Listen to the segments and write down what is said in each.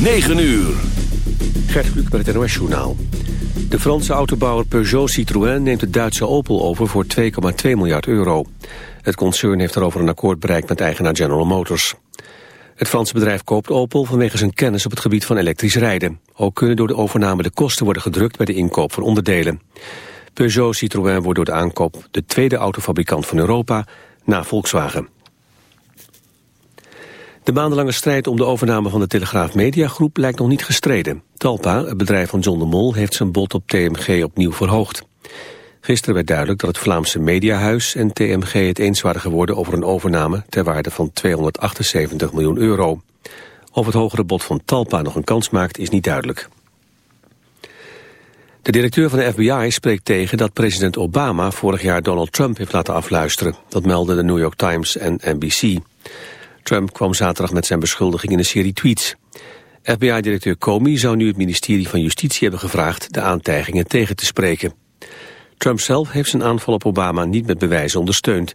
9 uur. Gert Kluk met het NOS Journaal. De Franse autobouwer Peugeot Citroën neemt het Duitse Opel over voor 2,2 miljard euro. Het concern heeft daarover een akkoord bereikt met eigenaar General Motors. Het Franse bedrijf koopt Opel vanwege zijn kennis op het gebied van elektrisch rijden. Ook kunnen door de overname de kosten worden gedrukt bij de inkoop van onderdelen. Peugeot Citroën wordt door de aankoop de tweede autofabrikant van Europa na Volkswagen. De maandenlange strijd om de overname van de Telegraaf Mediagroep lijkt nog niet gestreden. Talpa, het bedrijf van John de Mol, heeft zijn bod op TMG opnieuw verhoogd. Gisteren werd duidelijk dat het Vlaamse Mediahuis en TMG het eens waren geworden over een overname ter waarde van 278 miljoen euro. Of het hogere bod van Talpa nog een kans maakt is niet duidelijk. De directeur van de FBI spreekt tegen dat president Obama vorig jaar Donald Trump heeft laten afluisteren. Dat melden de New York Times en NBC. Trump kwam zaterdag met zijn beschuldiging in een serie tweets. FBI-directeur Comey zou nu het ministerie van Justitie hebben gevraagd de aantijgingen tegen te spreken. Trump zelf heeft zijn aanval op Obama niet met bewijzen ondersteund.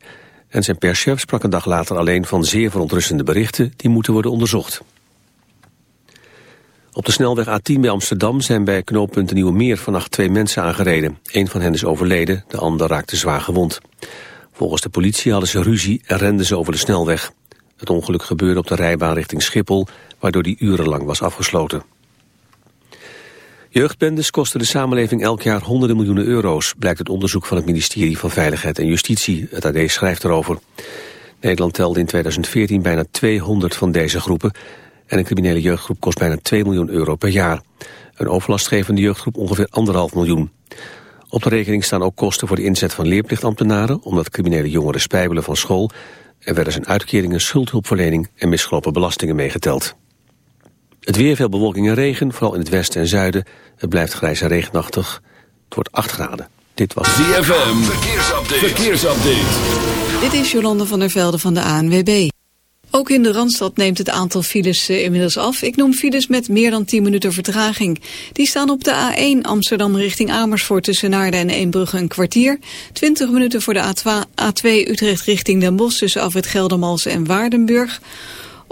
En zijn perschef sprak een dag later alleen van zeer verontrustende berichten die moeten worden onderzocht. Op de snelweg A10 bij Amsterdam zijn bij knooppunt Nieuwe Meer vannacht twee mensen aangereden. Een van hen is overleden, de ander raakte zwaar gewond. Volgens de politie hadden ze ruzie en renden ze over de snelweg. Het ongeluk gebeurde op de rijbaan richting Schiphol, waardoor die urenlang was afgesloten. Jeugdbendes kosten de samenleving elk jaar honderden miljoenen euro's, blijkt het onderzoek van het ministerie van Veiligheid en Justitie. Het AD schrijft erover. Nederland telde in 2014 bijna 200 van deze groepen en een criminele jeugdgroep kost bijna 2 miljoen euro per jaar. Een overlastgevende jeugdgroep ongeveer anderhalf miljoen. Op de rekening staan ook kosten voor de inzet van leerplichtambtenaren, omdat criminele jongeren spijbelen van school er werden zijn uitkeringen, schuldhulpverlening en misgelopen belastingen meegeteld. Het weer, veel bewolking en regen, vooral in het westen en zuiden. Het blijft grijs en regenachtig. Het wordt 8 graden. Dit was ZFM. Verkeersupdate. Verkeersupdate. Dit is Jolande van der Velde van de ANWB. Ook in de Randstad neemt het aantal files uh, inmiddels af. Ik noem files met meer dan 10 minuten vertraging. Die staan op de A1 Amsterdam richting Amersfoort tussen Naarden en Eembrugge een kwartier. 20 minuten voor de A2, A2 Utrecht richting Den Bosch tussen Afrit Geldermals en Waardenburg.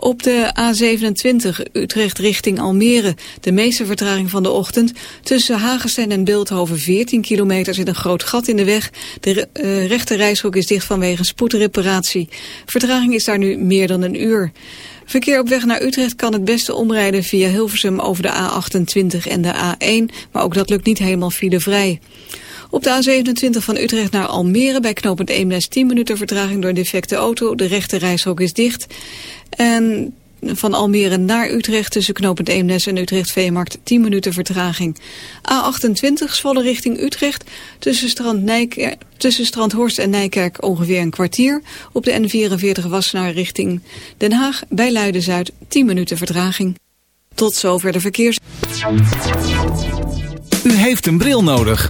Op de A27 Utrecht richting Almere. De meeste vertraging van de ochtend. Tussen Hagenstein en Beeldhoven 14 kilometer zit een groot gat in de weg. De uh, rechte is dicht vanwege spoedreparatie. Vertraging is daar nu meer dan een uur. Verkeer op weg naar Utrecht kan het beste omrijden via Hilversum over de A28 en de A1. Maar ook dat lukt niet helemaal filevrij. Op de A27 van Utrecht naar Almere bij knooppunt Eemnes 10 minuten vertraging door een defecte auto. De rechte reishok is dicht. En van Almere naar Utrecht tussen knooppunt Eemnes en Utrecht Veemarkt 10 minuten vertraging. A28 Zwolle richting Utrecht tussen, Strand Nijker, tussen Strandhorst en Nijkerk ongeveer een kwartier. Op de N44 Wassenaar richting Den Haag bij Luiden-Zuid 10 minuten vertraging. Tot zover de verkeers. U heeft een bril nodig.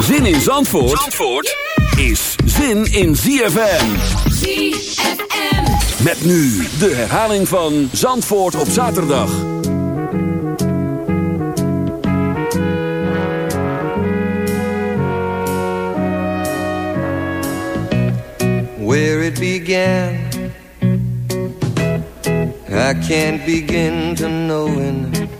Zin in Zandvoort, Zandvoort is zin in ZFM. ZFM. Met nu de herhaling van Zandvoort op zaterdag. Where it began I can't begin to knowing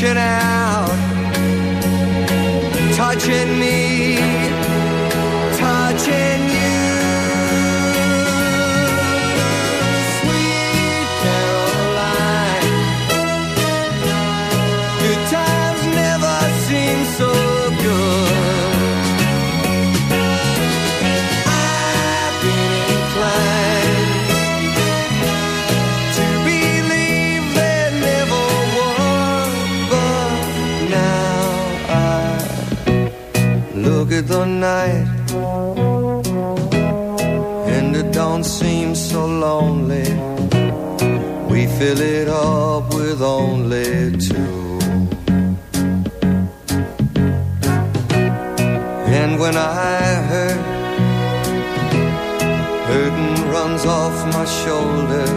reaching out, touching me, night and it don't seem so lonely. We fill it up with only two. And when I hurt, burden runs off my shoulders.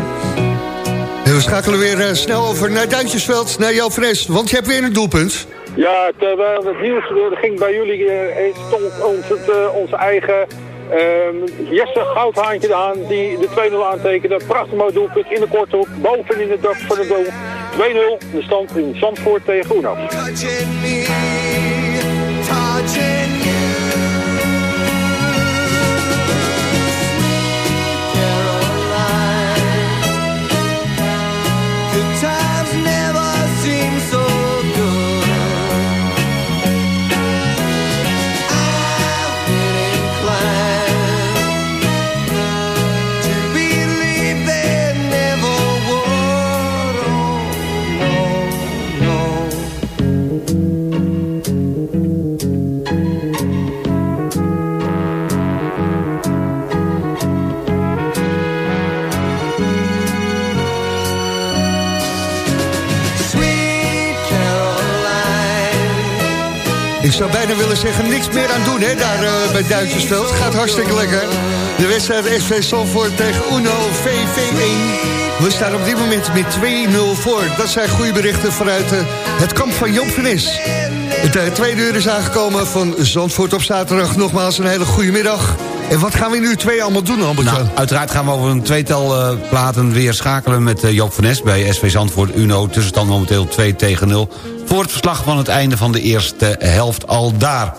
We schakelen weer eh, snel over naar Duintjesveld, naar Joop Fres. Want je hebt weer een doelpunt. Ja, terwijl het nieuws ging bij jullie, eh, stond ons het, eh, onze eigen ehm, Jesse Goudhaantje aan die de 2-0 aantekende. Prachtig mooi doelpunt in de korte hoek, boven in het dak van de doel. 2-0, de stand in Zandvoort tegen Oenaf. Zou bijna willen zeggen, niks meer aan doen hè, daar eh, bij Duintjesveld. Gaat hartstikke lekker. De wedstrijd SV Salvoort tegen Uno VV1. We staan op dit moment met 2-0 voor. Dat zijn goede berichten vanuit eh, het kamp van Joop van Nes. Het uh, tweede uur is aangekomen van Zandvoort op zaterdag. Nogmaals een hele goede middag. En wat gaan we nu twee allemaal doen, Albert? Nou, uiteraard gaan we over een tweetal platen weer schakelen met Joop van Nes bij SV Zandvoort Uno. Tussenstand momenteel 2 tegen 0. Voor het verslag van het einde van de eerste helft al daar.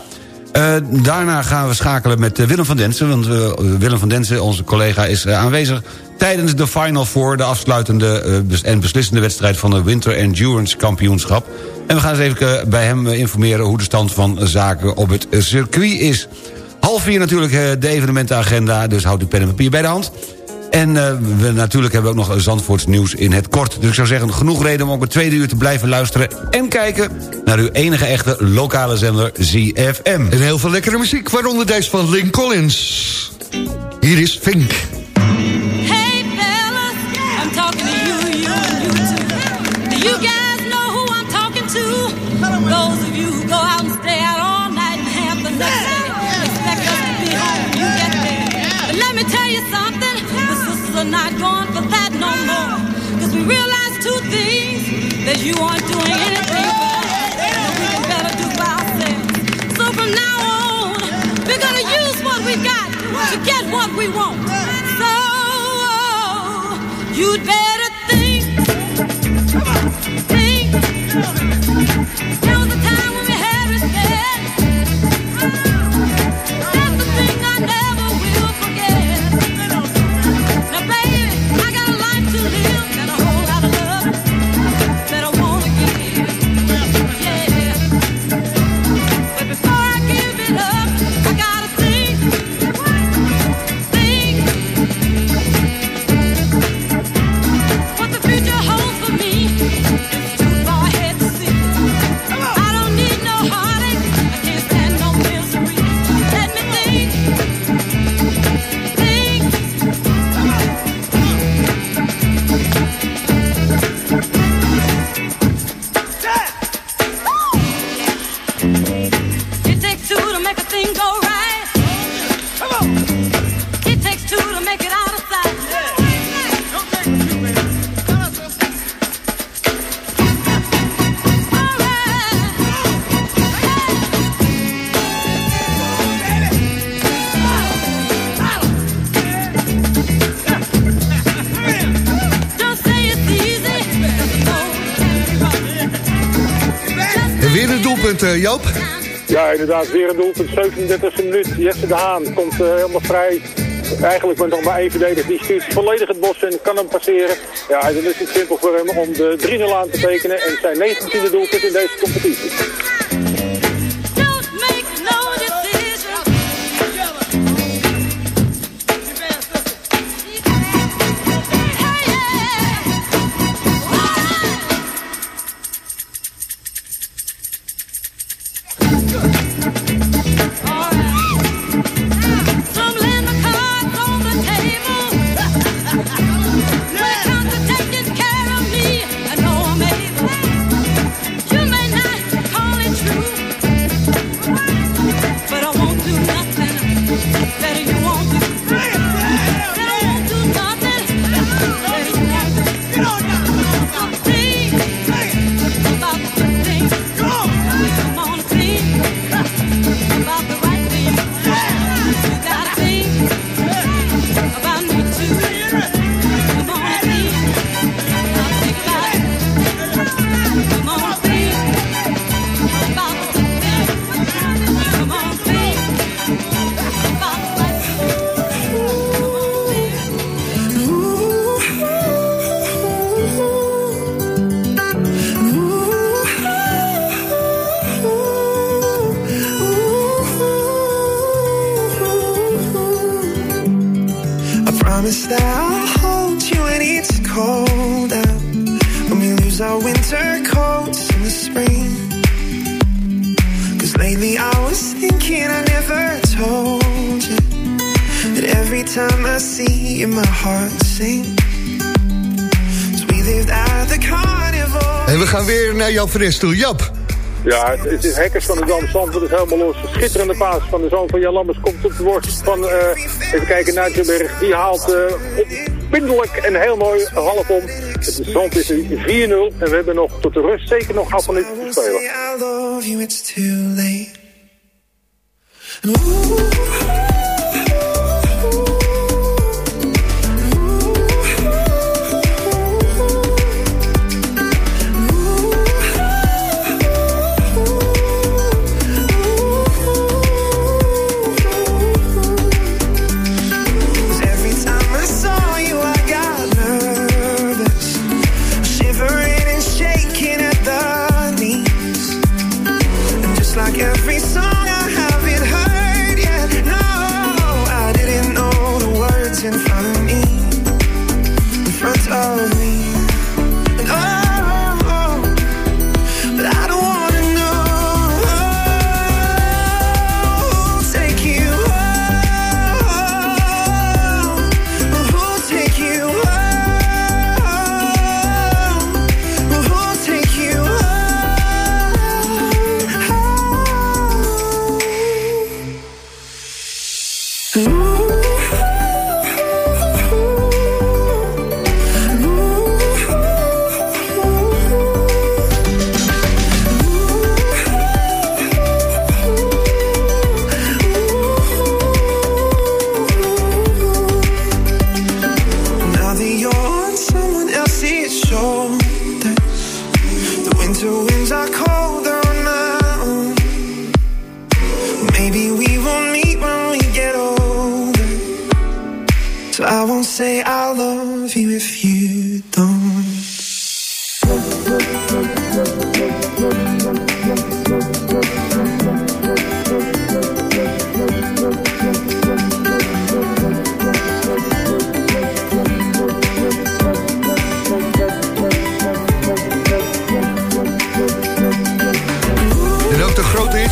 Eh, daarna gaan we schakelen met eh, Willem van Densen. Want eh, Willem van Densen, onze collega, is aanwezig tijdens de Final Four... de afsluitende en beslissende wedstrijd van de Winter Endurance Kampioenschap. En we gaan eens even bij hem informeren... hoe de stand van zaken op het circuit is. Half vier natuurlijk de evenementenagenda, dus houd uw pen en papier bij de hand. En eh, we, natuurlijk hebben we ook nog Zandvoorts nieuws in het kort. Dus ik zou zeggen, genoeg reden om ook het tweede uur te blijven luisteren... en kijken naar uw enige echte lokale zender ZFM. En heel veel lekkere muziek, waaronder deze van Lynn Collins. Hier is Fink. Are not going for that no more. Cause we realize two things, that you aren't doing anything for that we can better do by ourselves. So from now on, we're gonna use what we got to get what we want. So you'd better think, think. Joop. Ja, inderdaad, weer een doelpunt. 37e minuut. Jesse de Haan komt eh, helemaal vrij. Eigenlijk met nog maar één verdediger. Die stuurt volledig het bos en kan hem passeren. Ja, dan is het simpel voor hem om de 3-0 aan te tekenen. En zijn 19e doelpunt in deze competitie. Toe. Jap. Ja, het, het is Hekkers van de Dam. Zandvoort is helemaal los. Schitterende paas van de zoon van Jan Lammers komt op de worst van, eh, even kijken, Nijtjeberg. Die haalt uh, opwindelijk en heel mooi half om. Het zand is 4-0 en we hebben nog tot de rust zeker nog half minuten te spelen.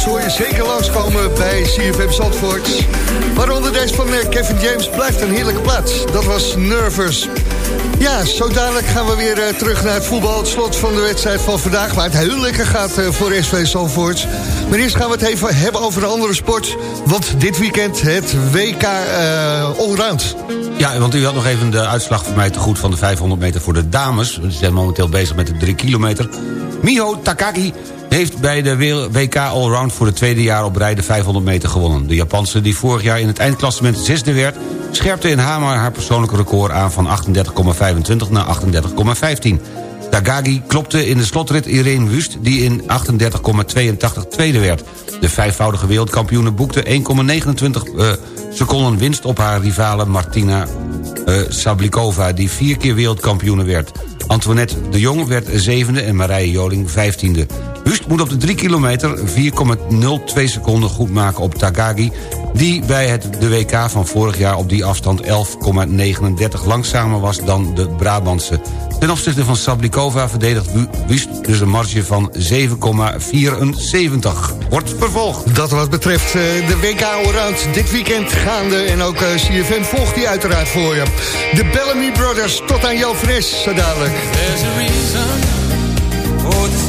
Hoor je zeker langskomen bij CFM Zandvoort. Waaronder deze van eh, Kevin James blijft een heerlijke plaats. Dat was Nervous. Ja, zo dadelijk gaan we weer eh, terug naar het voetbal. Het slot van de wedstrijd van vandaag, waar het heel lekker gaat eh, voor SV Zandvoort. Maar eerst gaan we het even hebben over een andere sport. Want dit weekend het WK Allround. Ja, want u had nog even de uitslag voor mij te goed van de 500 meter voor de dames. We zijn momenteel bezig met de 3 kilometer. Miho Takagi heeft bij de WK Allround voor het tweede jaar op rij de 500 meter gewonnen. De Japanse die vorig jaar in het eindklassement zesde werd... scherpte in Hamer haar persoonlijke record aan van 38,25 naar 38,15. Tagagi klopte in de slotrit Irene Wust... die in 38,82 tweede werd. De vijfvoudige wereldkampioene boekte 1,29 uh, seconden winst... op haar rivale Martina uh, Sablikova... die vier keer wereldkampioene werd. Antoinette de Jong werd zevende en Marije Joling vijftiende. Wust moet op de 3 kilometer 4,02 seconden goed maken op Tagagi... die bij het de WK van vorig jaar op die afstand 11,39 langzamer was dan de Brabantse. Ten opzichte van Sablikova verdedigt Wust dus een marge van 7,74. Wordt vervolgd. Dat wat betreft uh, de WK Allround dit weekend gaande... en ook uh, CFM volgt die uiteraard voor je. De Bellamy Brothers, tot aan jouw fris, zo dadelijk.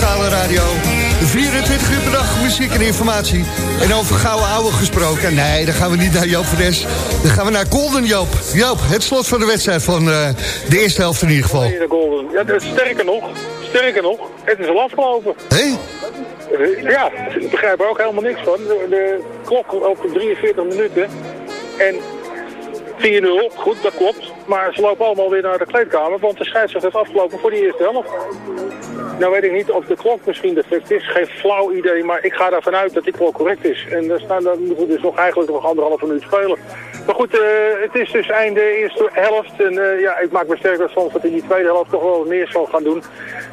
lokale radio. 24 uur per dag muziek en informatie. En over gouden oude gesproken, nee, dan gaan we niet naar Joop Fres. Dan gaan we naar Golden Joop. Joop, het slot van de wedstrijd van uh, de eerste helft in ieder geval. Nee, de Golden. Ja, sterker nog, sterker nog, het is al afgelopen. Hé? Uh, ja, ik begrijp er ook helemaal niks van. De, de klok op 43 minuten. En 4-0, goed, dat klopt. Maar ze lopen allemaal weer naar de kleedkamer, want de scheidsrechter heeft afgelopen voor die eerste helft. Nou weet ik niet of de klok misschien defect is, geen flauw idee, maar ik ga ervan uit dat die klok correct is. En dan, dan moeten we dus nog eigenlijk nog anderhalve minuut spelen. Maar goed, uh, het is dus einde eerste helft. En uh, ja, ik maak me sterk dat soms dat in die tweede helft toch wel meer zal gaan doen.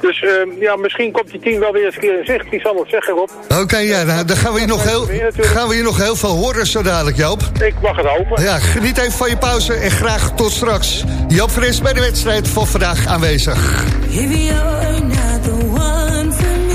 Dus uh, ja, misschien komt die team wel weer eens een keer in zicht. Die zal het zeggen, Rob. Oké, okay, ja, nou, dan gaan we, hier nog heel, gaan we hier nog heel veel horen zo dadelijk, Joop. Ik mag het hopen. Ja, geniet even van je pauze en graag tot straks. Joop Fris bij de wedstrijd van vandaag aanwezig. find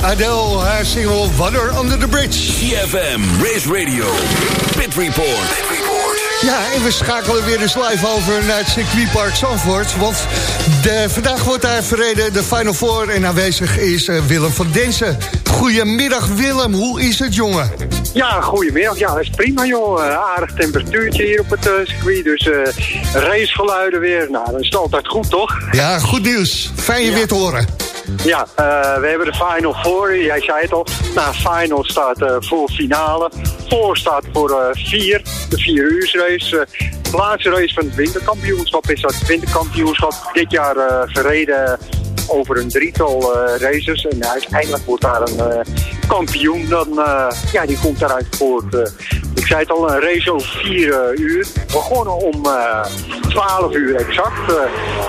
Adele, haar single Water Under the Bridge. CFM, Race Radio, Pit Report. Pit Report. Ja, en we schakelen weer eens live over naar het circuitpark Zandvoort. Want de, vandaag wordt daar verreden de Final Four en aanwezig is uh, Willem van Densen. Goedemiddag Willem, hoe is het jongen? Ja, goedemiddag. Ja, dat is prima joh. Uh, aardig temperatuurtje hier op het uh, circuit. Dus racegeluiden weer. Nou, dat is altijd goed toch? Ja, goed nieuws. Fijn je Ja. weer te horen. Ja, eh, we hebben de Final Four. Jij zei het al. Nou, Final staat eh, voor finale. Four staat voor eh, vier. De vier uur race. De laatste race van het winterkampioenschap is dat winterkampioenschap dit jaar verreden over een drietal races. En uiteindelijk wordt daar een kampioen. Dan, ja, die komt daaruit voort. Eh. ik zei het al, een race over vier eh, uur. Begonnen om eh 12 uur exact. eh,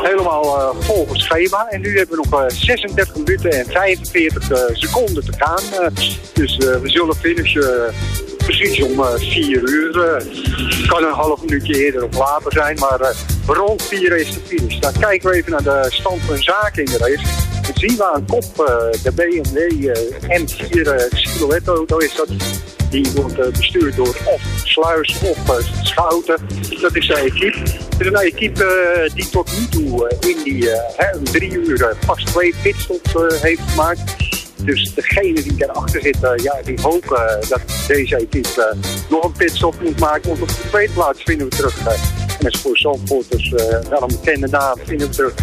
helemaal eh, volgens schema. En nu hebben we nog eh, 36 minuten en 45 eh, seconden te gaan. Eh, dus eh, we zullen finishen eh, precies om eh 4 uur. eh. kan een half minuutje eerder of later zijn, maar eh, rond 4 is de finish. Dan kijken we even naar de stand van zaken in de race. Dan zien we aan kop eh, de BMW eh, M4 eh, Silhouette auto is dat. Die wordt eh, bestuurd door of Sluis of eh, Schouten. Dat is de equipe. Het is een equipe eh, die tot nu toe in die drie uur pas twee pitstops heeft gemaakt. Dus degene die daarachter zit, ja, die hopen dat deze equipe nog een pitstop moet maken. Want op de tweede plaats vinden we terug. en dat is voor Zandvoort dus wel een bekende naam. Vinden we terug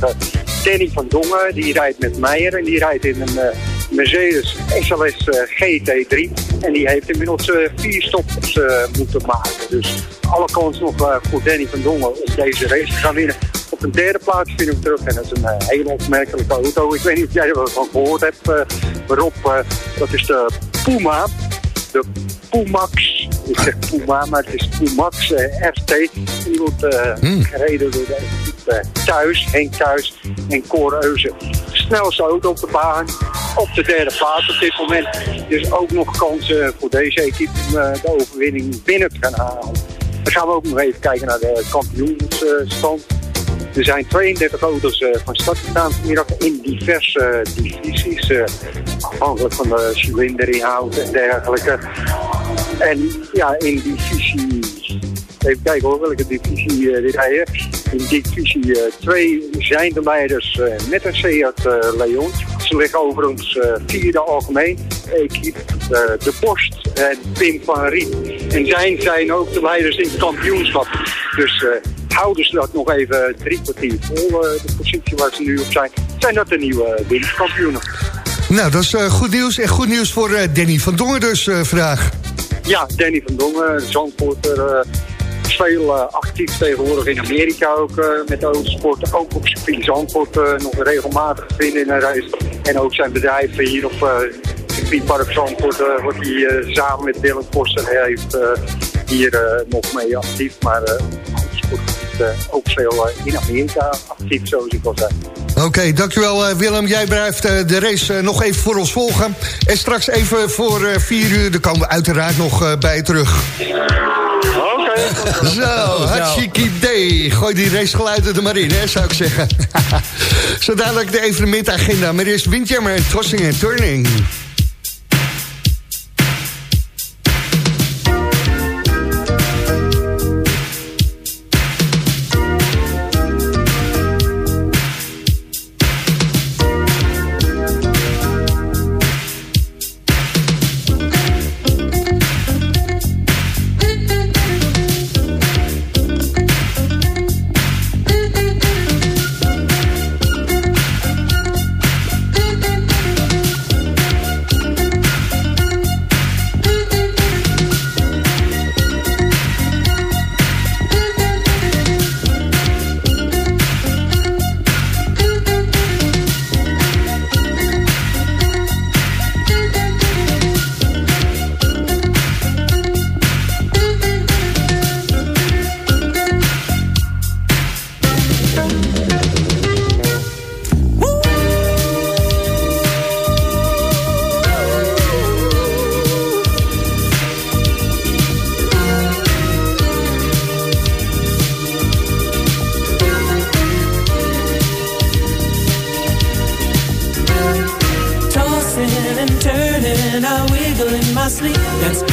Danny van Dongen. Die rijdt met Meijer en die rijdt in een Mercedes SLS eh, GT3. En die heeft inmiddels eh, vier stops eh, moeten maken. Dus alle kans nog voor Danny van Dongen om deze race te gaan winnen. Op een derde plaats vinden we terug. En dat is een hele opmerkelijke auto. Ik weet niet of jij er wel van gehoord hebt, Rob. dat is de Puma. De Pumax. Ik zeg Puma, maar het is Pumax RT. Die wordt gereden door de Thuis, Henk Thuis en Cor Eusen. Snelste auto op de baan. Op de derde plaats op dit moment. Dus ook nog kansen voor deze equipe om eh, de overwinning binnen te gaan halen. Dan gaan we ook nog even kijken naar de kampioensstand. Er zijn 32 auto's eh, van start gegaan vanmiddag in diverse eh, divisies. eh, afhankelijk van de cilinderinhoud en dergelijke. En ja, in divisie... Even kijken hoor, welke divisie eh die rijden. In divisie 2 zijn de leiders eh, met een Seat eh, Leon. Ze liggen overigens eh, vierde algemeen. Equipe eh, De Borst en Pim van Riet. En zij zijn ook de leiders in het kampioenschap. Dus eh, houden ze dat nog even drie kwartier vol, eh, de positie waar ze nu op zijn. Zijn dat de nieuwe winterkampioenen. Nou, dat is eh, goed nieuws. En goed nieuws voor eh, Danny van Dongen dus eh, vandaag. Ja, Danny van Dongen, Zandvoorter, eh veel eh, actief tegenwoordig in Amerika ook eh, met de autosport. Ook op circuit Zandvoort eh, nog regelmatig vinden in een race. En ook zijn bedrijf hier op eh circuitpark Zandvoort wordt hij samen met Dylan Koster heeft hier nog mee actief. Maar ook veel in Amerika actief, zoals ik al zei. Oké, dankjewel eh, Willem. Jij blijft de race nog even voor ons volgen. En straks even voor vier uur, dan komen we uiteraard nog bij terug. Zo, hartstikke idee. Gooi die racegeluiden er maar in, hè, zou ik zeggen. Zo dadelijk de evenementagenda. Maar eerst Windjammer en Tossing en Turning. sleep. That's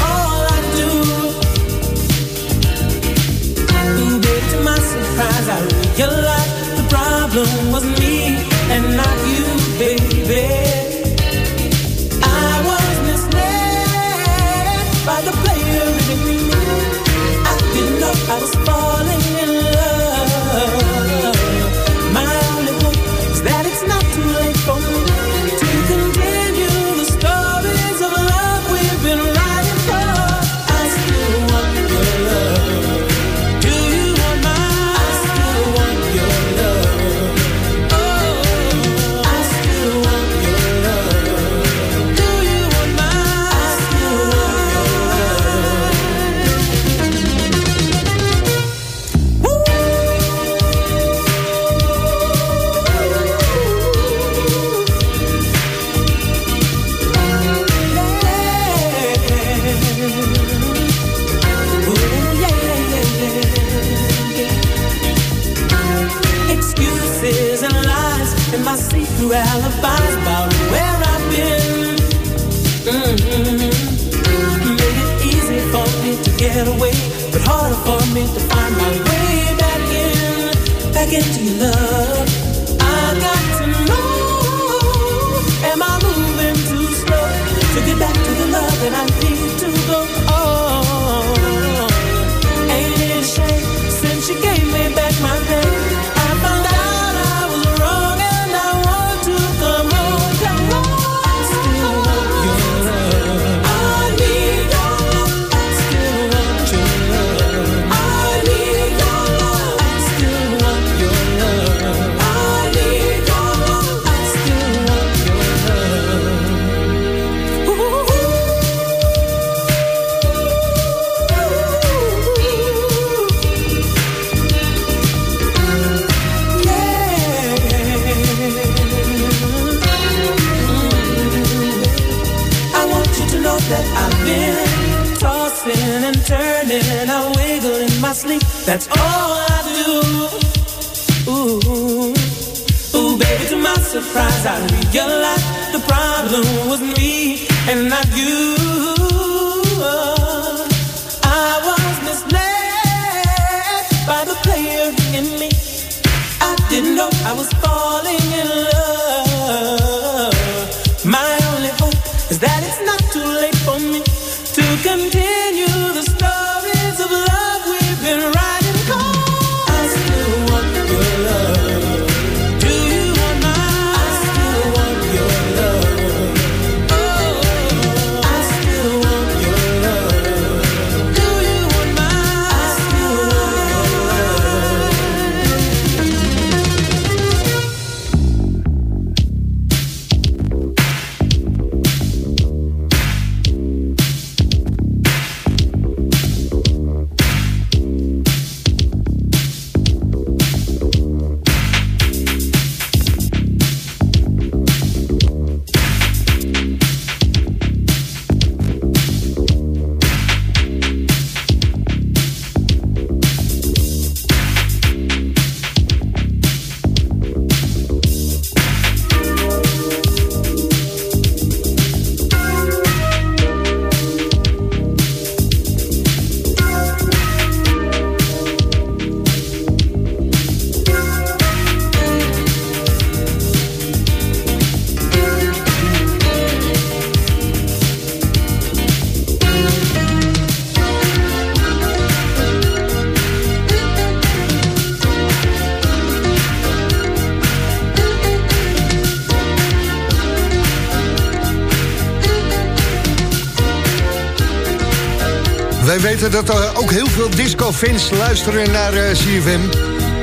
Dat dat ook heel veel disco-fans luisteren naar eh, CFM.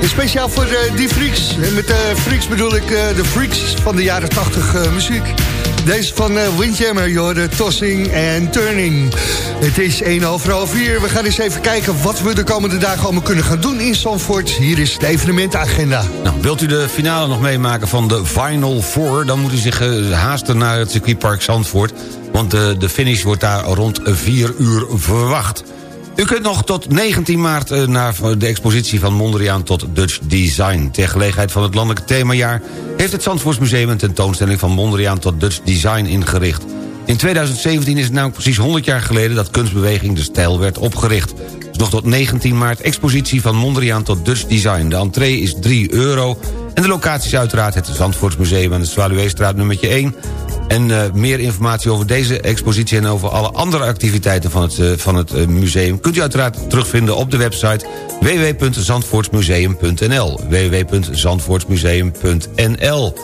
En speciaal voor eh, die freaks. En met de freaks bedoel ik eh, de freaks van de jaren 80 muziek. Deze van Windjammer, Jorden, tossing en turning. Het is 1 over half 4. We gaan eens even kijken wat we de komende dagen allemaal kunnen gaan doen in Zandvoort. Hier is de evenementagenda. Nou, wilt u de finale nog meemaken van de Final Four... dan moet u zich haasten naar het circuitpark Zandvoort... want de, de finish wordt daar rond 4 uur verwacht. U kunt nog tot 19 maart eh, naar de expositie van Mondriaan tot Dutch Design. Ter gelegenheid van het landelijke themajaar... heeft het Zandvoortsmuseum een tentoonstelling van Mondriaan tot Dutch Design ingericht. In 2017 is het namelijk precies 100 jaar geleden... dat kunstbeweging De Stijl werd opgericht. Dus nog tot 19 maart expositie van Mondriaan tot Dutch Design. De entree is 3 euro en de locatie is uiteraard het Zandvoortsmuseum... aan de Zwaluweestraat nummertje 1 en uh, meer informatie over deze expositie... en over alle andere activiteiten van het, uh, van het uh, museum... kunt u uiteraard terugvinden op de website www.zandvoortsmuseum.nl www.zandvoortsmuseum.nl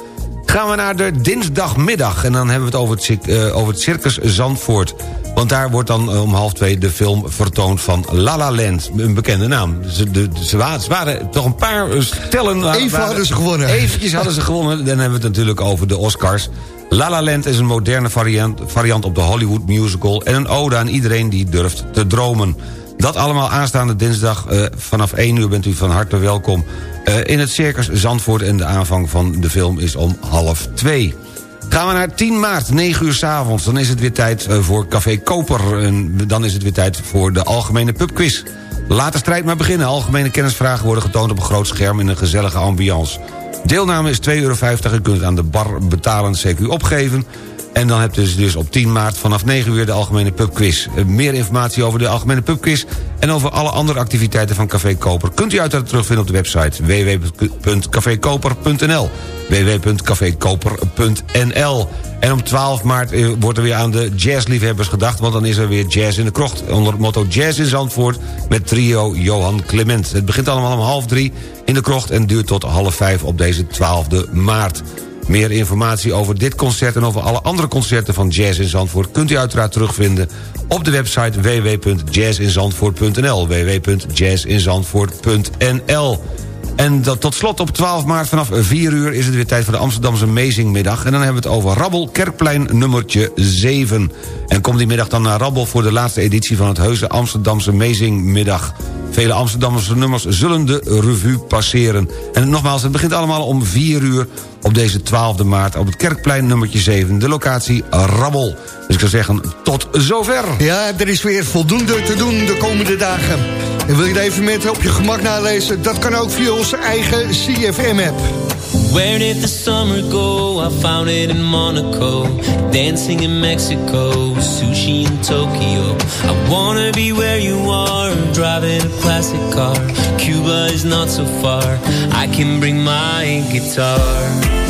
Gaan we naar de dinsdagmiddag en dan hebben we het over het, over het Circus Zandvoort. Want daar wordt dan om half twee de film vertoond van La La Land. Een bekende naam. Ze, de, de, ze, waren, ze waren toch een paar stellen... Even waren, hadden ze gewonnen. Eventjes hadden ze gewonnen. Dan hebben we het natuurlijk over de Oscars. La La Land is een moderne variant, variant op de Hollywood musical... en een ode aan iedereen die durft te dromen. Dat allemaal aanstaande dinsdag uh, vanaf 1 uur bent u van harte welkom... Uh, in het Circus Zandvoort en de aanvang van de film is om half 2. Gaan we naar 10 maart, 9 uur s avonds. Dan is het weer tijd uh, voor Café Koper. En dan is het weer tijd voor de algemene pubquiz. Laat de strijd maar beginnen. Algemene kennisvragen worden getoond op een groot scherm... in een gezellige ambiance. Deelname is 2,50 euro. U kunt het aan de bar betalen, CQ opgeven... En dan hebt u dus, dus op 10 maart vanaf 9 uur de Algemene Pubquiz. Meer informatie over de Algemene Pubquiz... en over alle andere activiteiten van Café Koper... kunt u uiteraard terugvinden op de website www.cafekoper.nl www.cafekoper.nl En om 12 maart eh, wordt er weer aan de jazzliefhebbers gedacht... want dan is er weer jazz in de krocht. Onder het motto Jazz in Zandvoort met trio Johan Clement. Het begint allemaal om half drie in de en duurt tot half vijf op deze 12e maart. Meer informatie over dit concert en over alle andere concerten van Jazz in Zandvoort... kunt u uiteraard terugvinden op de website www.jazzinzandvoort.nl www.jazzinzandvoort.nl en dat, tot slot op 12 maart vanaf 4 uur is het weer tijd voor de Amsterdamse Amazingmiddag. En dan hebben we het over Rabbel Kerkplein nummertje 7. En kom die middag dan naar Rabbel voor de laatste editie van het heuse Amsterdamse Amazingmiddag. Vele Amsterdamse nummers zullen de revue passeren. En nogmaals, het begint allemaal om 4 uur op deze 12e maart... op het Kerkplein nummertje 7, de locatie Rabbel. Dus ik zou zeggen, tot zover. Ja, er is weer voldoende te doen de komende dagen. En wil je het even met op je gemak nalezen? Dat kan ook via onze eigen CFM-app. Where did the summer go? I found it in Monaco. Dancing in Mexico. Sushi in Tokyo. I wanna be where you are. Driving a classic car. Cuba is not so far. I can bring my guitar.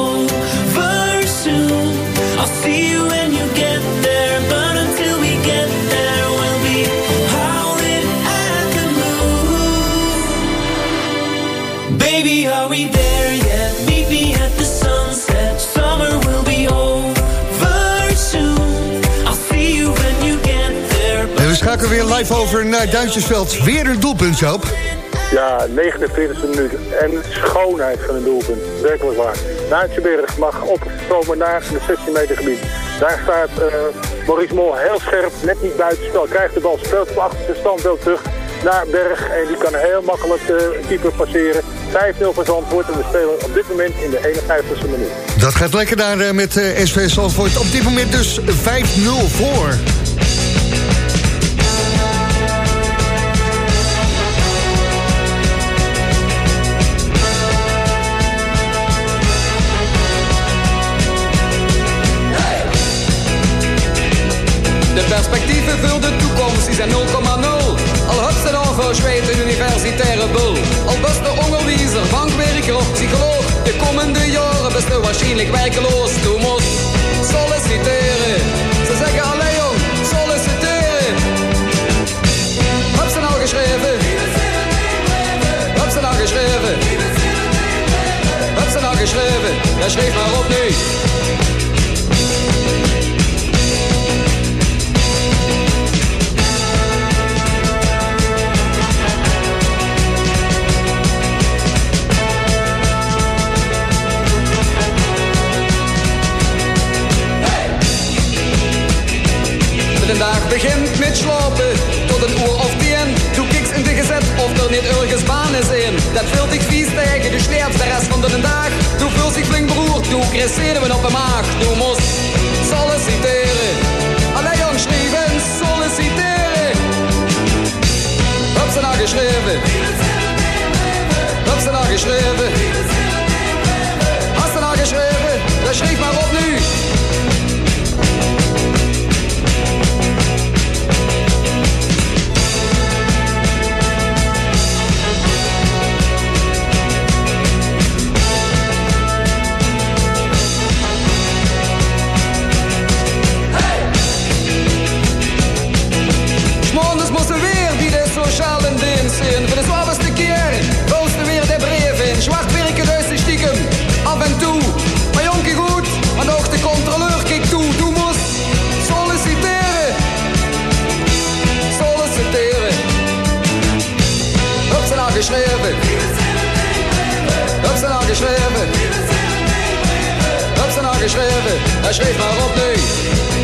live over naar Duintjesveld. Weer een doelpunt, Joop. Ja, 49e minuut. En schoonheid van een doelpunt. Werkelijk waar. Naartjeberg mag opstomen naar het 16 meter gebied. Daar staat uh, Maurice Mol heel scherp, net niet buitenspel. Krijgt de bal, speelt op achterste standbeeld terug naar Berg. En die kan heel makkelijk de keeper passeren. 5-0 voor Zandvoort en we spelen op dit moment in de 51ste minuut. Dat gaat lekker daar eh, met eh, SV Zandvoort. Op dit moment dus 5-0 voor. De perspectieven voor de toekomst die zijn 0,0. Al heb ze dan verzweet een universitaire bul. Al best de onderwijzer, bankwerker of psycholoog. De komende jaren best waarschijnlijk werkeloos. Du moest solliciteren. Ze zeggen alleen jong, solliciteren. Heb ze nou geschreven? Heb ze nou geschreven? Heb ze nou geschreven? Ja, schreef maar op nu. Begint met slapen tot een uur of tien. Doe kiks in de gezet of er niet ergens baan is in. Dat wil ik vies tegen, dus leert de rest van de dag. Doe vul zich flink beroerd, doe cresseren we op een maag. Doe moest solliciteren. Allee jong schrijven, solliciteren. Heb ze nou geschreven? Heb ze nou geschreven? Hast ze nou geschreven? Dan schrijf maar op nu. Heb ze nou geschreven? Heb ze nou geschreven? Heb ze nou geschreven?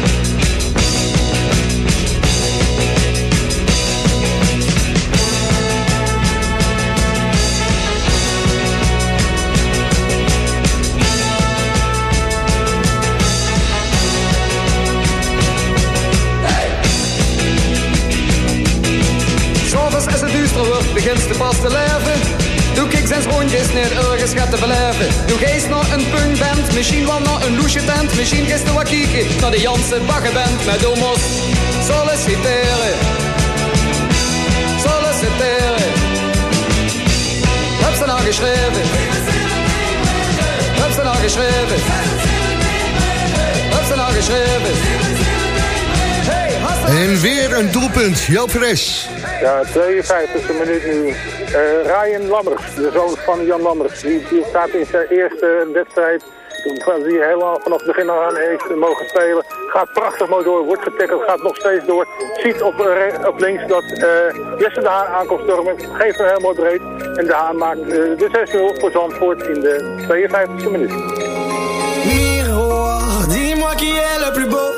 Ze pas te leven. Doe ik zijn rondjes niet ergens gaat te beleven. Doe geest naar een punkband, misschien wel naar een loesje tent. Misschien gisteren wat kieken naar de Janse baggenband. Met domos solliciteren. Solliciteren. Heb ze nou geschreven? Heb ze nou geschreven? Heb ze nou geschreven? En weer een doelpunt, Joop Fres. Ja, 52e minuut nu. Eh, Ryan Lammers, de zoon van Jan Lammers, die, staat in zijn eerste wedstrijd. Die helemaal vanaf het begin aan heeft mogen spelen. Gaat prachtig mooi door, wordt getackeld, gaat nog steeds door. Ziet op, eh, links dat eh, Jesse de Haan aankomt stormen. Geeft hem mooi breed. En de Haan maakt de 6-0 voor Zandvoort in de 52e minuut. Miroir, dis-moi qui est le plus beau.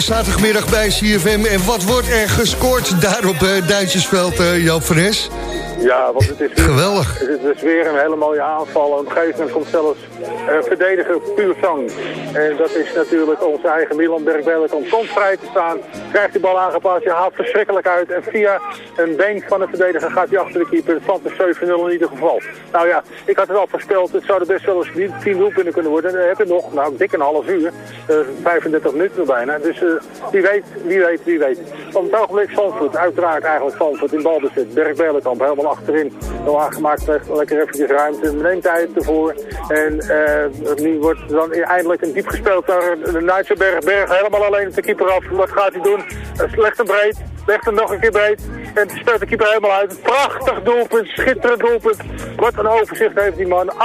Zaterdagmiddag bij CFM. En wat wordt er gescoord daar op uh, Duitsersveld, uh, Joop van Es? Ja, want het is weer, Geweldig. Het is dus weer een hele mooie aanval. Op een gegeven moment komt zelfs uh, verdediger puur zang. En dat is natuurlijk onze eigen Milan Bergbellen. Komt soms vrij te staan. Krijgt die bal aangepast. Je haalt verschrikkelijk uit. En via een been van de verdediger gaat hij achter de keeper. Het stand is 7-0 in ieder geval. Nou ja, ik had het al voorspeld. Het zou er best wel eens 10 doelpunten kunnen worden. En dan heb je nog, nou dik een half uur. Uh, 35 minuten bijna. Dus uh, wie weet, wie weet, wie weet. Op het ogenblik Zandvoort. Uiteraard eigenlijk Zandvoort in balbezit. Bergbellenkamp helemaal achterin. Wel aangemaakt, lekker eventjes ruimte. Neemt tijd ervoor. En uh, nu wordt dan eindelijk een diep gespeeld naar de Nijtsenberg. Berg helemaal alleen op de keeper af. Wat gaat hij doen? Slecht en breed. Legt hem nog een keer breed. En speelt de keeper helemaal uit. Prachtig doelpunt. Schitterend doelpunt. Wat een overzicht heeft die man. 8-0.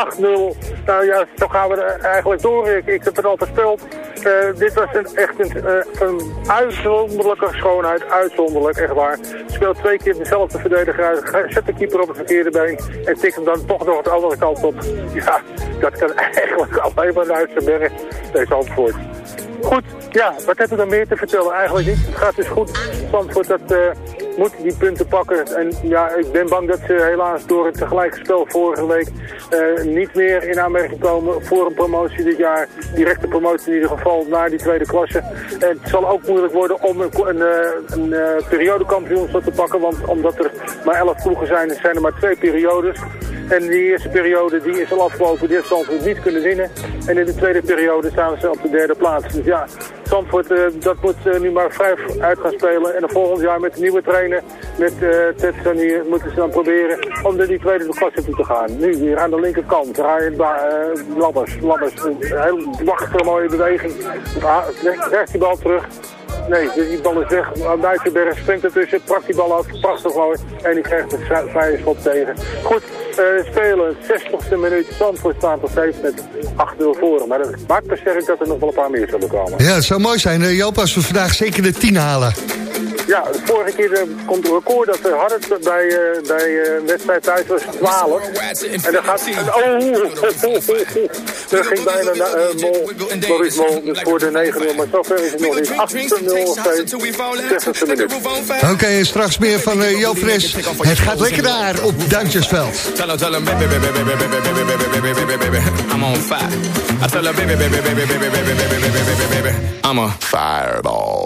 Nou ja, zo gaan we er eigenlijk door. Ik, ik heb het al verspeeld. Uh, dit was een, echt een, uh, een uitzonderlijke schoonheid. Uitzonderlijk, echt waar. Speelt twee keer dezelfde verdediger uit. Zet de keeper op het verkeerde been. En tikt hem dan toch nog de andere kant op. Ja, dat kan eigenlijk alleen maar uit zijn berg. Deze antwoord. Goed, ja, wat hebben we dan meer te vertellen? Eigenlijk niet. Het gaat dus goed. Zandvoort dat uh, moet die punten pakken. En ja, ik ben bang dat ze helaas door het tegelijke spel vorige week uh, niet meer in aanmerking komen voor een promotie dit jaar. Directe promotie in ieder geval naar die tweede klasse. En het zal ook moeilijk worden om een, een, een, een periodekampioenschap te pakken. Want omdat er maar elf ploegen zijn, zijn er maar twee periodes. En die eerste periode die is al afgelopen, die heeft Zandvoort niet kunnen winnen. En in de tweede periode staan ze op de derde plaats. Dus ja, Zandvoort uh, dat moet uh, nu maar vrij uit gaan spelen. En volgend jaar met de nieuwe trainer, met uh, Ted Sanier, moeten ze dan proberen om naar die tweede klasse toe te gaan. Nu weer aan de linkerkant, Ryan Labbers, Labbers, een heel wachtige mooie beweging. Krijgt die bal terug. Nee, die bal is weg. Duitsenberg springt ertussen, pakt die bal af, prachtig mooi. En die krijgt een vrije schop tegen. Goed, uh, spelen, 60ste minuut. Zandvoort staat nog steeds met 8-0 voor. Maar dat maakt sterk dat er nog wel een paar meer zullen komen. Ja, het zou mooi zijn, uh, Joop, als we vandaag zeker de 10 halen. Ja, de vorige keer uh, komt het record dat uh, Harrit bij, uh, bij uh, wedstrijd thuis was 12. En dan gaat... En, oh, er ging bijna naar uh, Mol, Boris Mol, dus voor de 9-0. Maar zover is het nog niet. 8-0 of steeds. 60 minuut. Oké, okay, straks meer van uh, Joop Fres. Het gaat lekker daar op Duintjesveld. Tell her, tell her, baby, baby, baby, baby, baby, baby, baby, baby, baby, I'm on fire. I tell her, baby, baby, baby, baby, baby, baby, baby, baby, baby, I'm a fireball.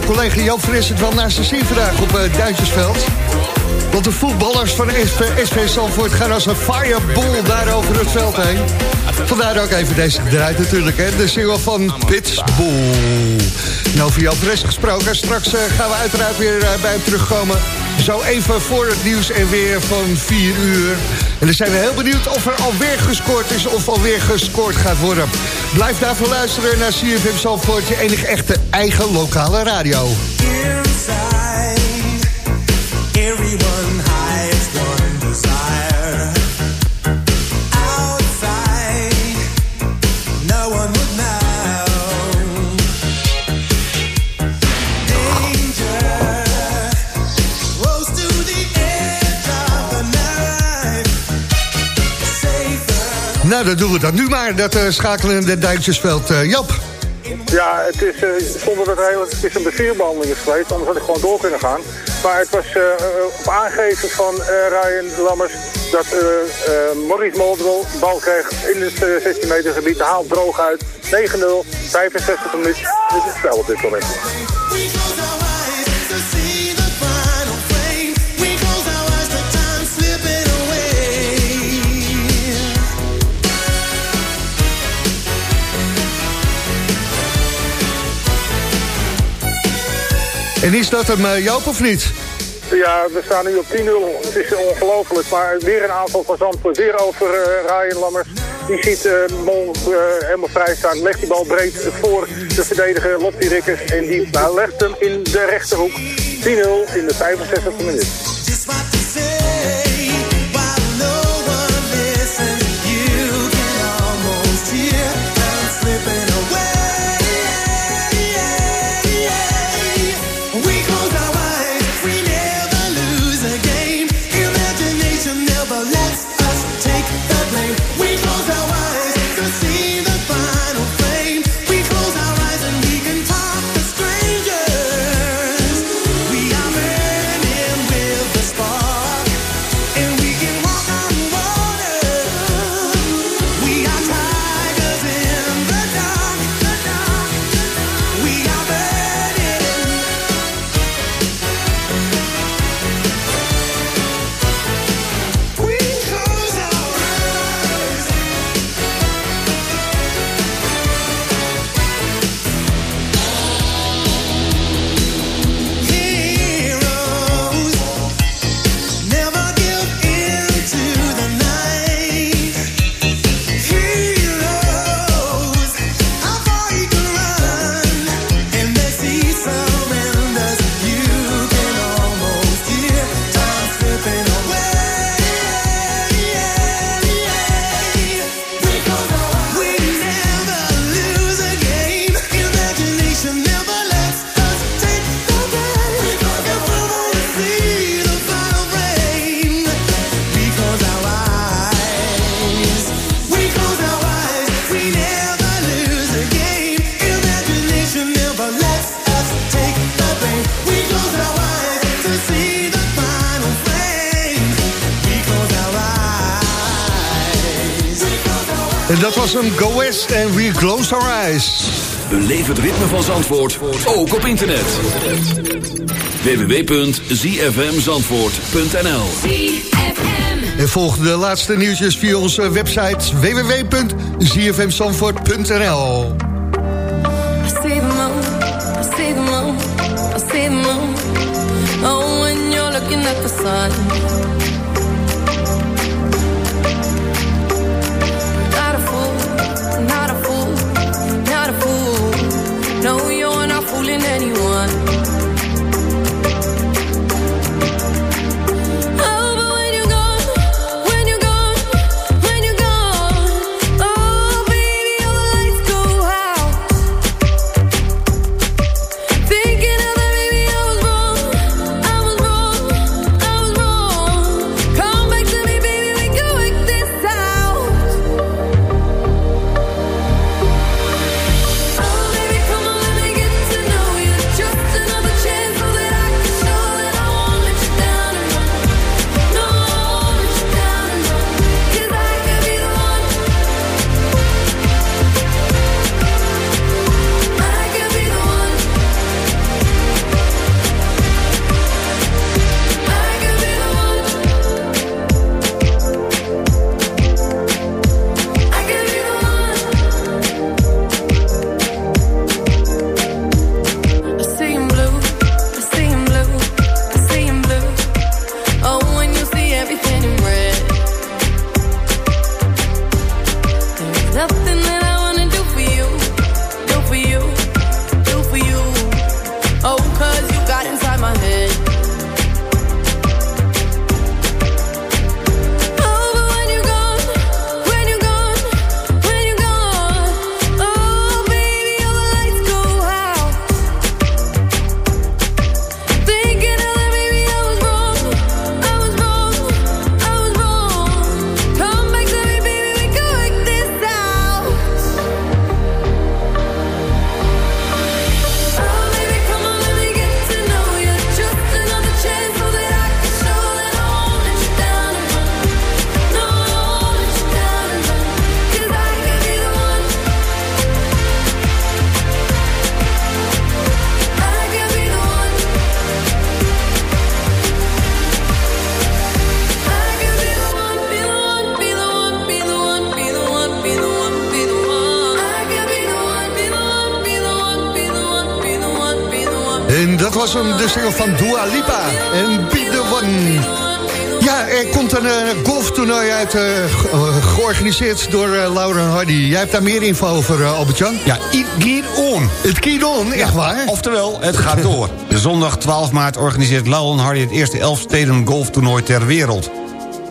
Collega Joop Fris het wel naast de zin vandaag op uh, Duitsersveld. Want de voetballers van SV, SV Zandvoort gaan als een fireball daar over het veld heen. Vandaar ook even deze gedraaid natuurlijk, hè. De single van Pitbull. Nou, over Joop Fris gesproken. Straks uh, gaan we uiteraard weer bij hem terugkomen. Zo even voor het nieuws en weer van 4 uur. En dan zijn we heel benieuwd of er alweer gescoord is of alweer gescoord gaat worden. Blijf daarvoor luisteren naar CFM Zandvoort, je enige echte eigen lokale radio. Everyone Nou, dan doen we dat nu maar, dat uh, schakelende Duitsersveld. Uh, Jap. Ja, het is, uh, zonder dat heel, het is een bestuurbehandeling is geweest, anders had ik gewoon door kunnen gaan. Maar het was op aangeven van Ryan Lammers dat Maurice Moldwell de bal kreeg in het 16 meter gebied. Haalt droog uit. 9-0, 65 minuten. Dit is het spel op dit moment. En is dat hem, uh, Joop, of niet? Ja, we staan nu op 10-0. Het is ongelooflijk, maar weer een aanval van Zandvoort. Weer over uh, Ryan Lammers. Die ziet uh, Mol helemaal vrij staan. Legt die bal breed voor de verdediger Lottie Rikkers. En die nou, legt hem in de rechterhoek. 10-0 in de 65e minuut. Eyes. Beleef het ritme van Zandvoort, ook op internet. www.zfmzandvoort.nl En volg de laatste nieuwtjes via onze website www.zfmzandvoort.nl I see the moon, I see the moon, I see the moon. Oh, when you're looking at the sun. Single van Dua Lipa. En Be The One. Ja, er komt een eh, golftoernooi uit, eh, eh, georganiseerd door Laura Hardy. Jij hebt daar meer info over, Albert-Jan? Ja, it geht on. Het geht on, echt waar? Oftewel, het gaat door. De zondag 12 maart organiseert Laurel Hardy het eerste Elfsteden golftoernooi ter wereld.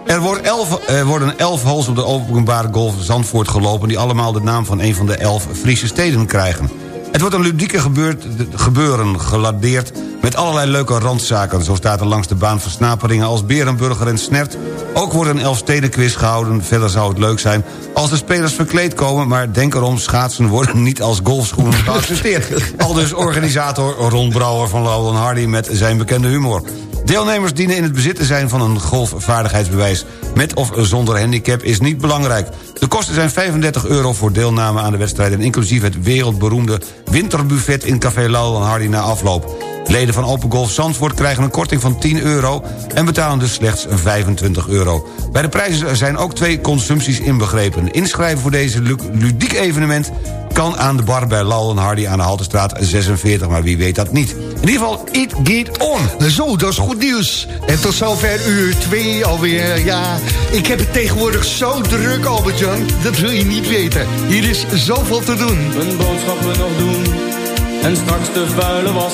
Er, wordt elf, er worden elf holes op de openbare golf Zandvoort gelopen... die allemaal de naam van een van de elf Friese steden krijgen. Het wordt een ludieke gebeurt, gebeuren, geladeerd met allerlei leuke randzaken. Zo staat er langs de baan versnaperingen als Berenburger en Snert. Ook wordt een Elfstedenquiz gehouden. Verder zou het leuk zijn als de spelers verkleed komen... maar denk erom, schaatsen worden niet als golfschoenen geaccepteerd. Al dus organisator Ron Brouwer van Laurel Hardy met zijn bekende humor. Deelnemers dienen in het bezit te zijn van een golfvaardigheidsbewijs. Met of zonder handicap is niet belangrijk. De kosten zijn 35 euro voor deelname aan de wedstrijd... en inclusief het wereldberoemde winterbuffet in Café Laurel Hardy na afloop. Leden van Open Golf Zandvoort krijgen een korting van 10 euro... en betalen dus slechts 25 euro. Bij de prijzen zijn ook twee consumpties inbegrepen. Inschrijven voor deze lu- ludiek evenement kan aan de bar bij Laurel Hardy aan de Haltestraat 46, maar wie weet dat niet. In ieder geval, it get on. Zo, dat is goed nieuws. En tot zover uur 2 alweer. Ja, ik heb het tegenwoordig zo druk, Albert-Jan. Dat wil je niet weten. Hier is zoveel te doen. Mijn boodschappen nog doen. En straks de vuile was.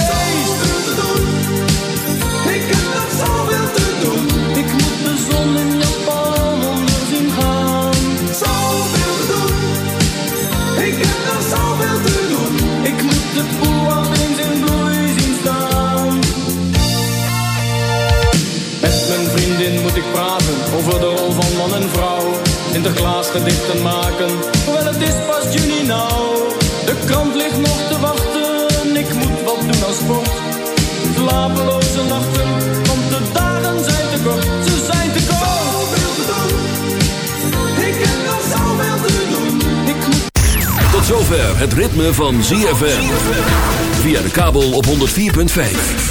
Sinterklaas gedichten maken, hoewel het is pas juni nou. De krant ligt nog te wachten, ik moet wat doen als sport. Slapeloze nachten, want de dagen zijn te kort, ze zijn te kort. Ik heb nog zoveel te doen. Ik moet Tot zover het ritme van ZFM. Via de kabel op 104.5.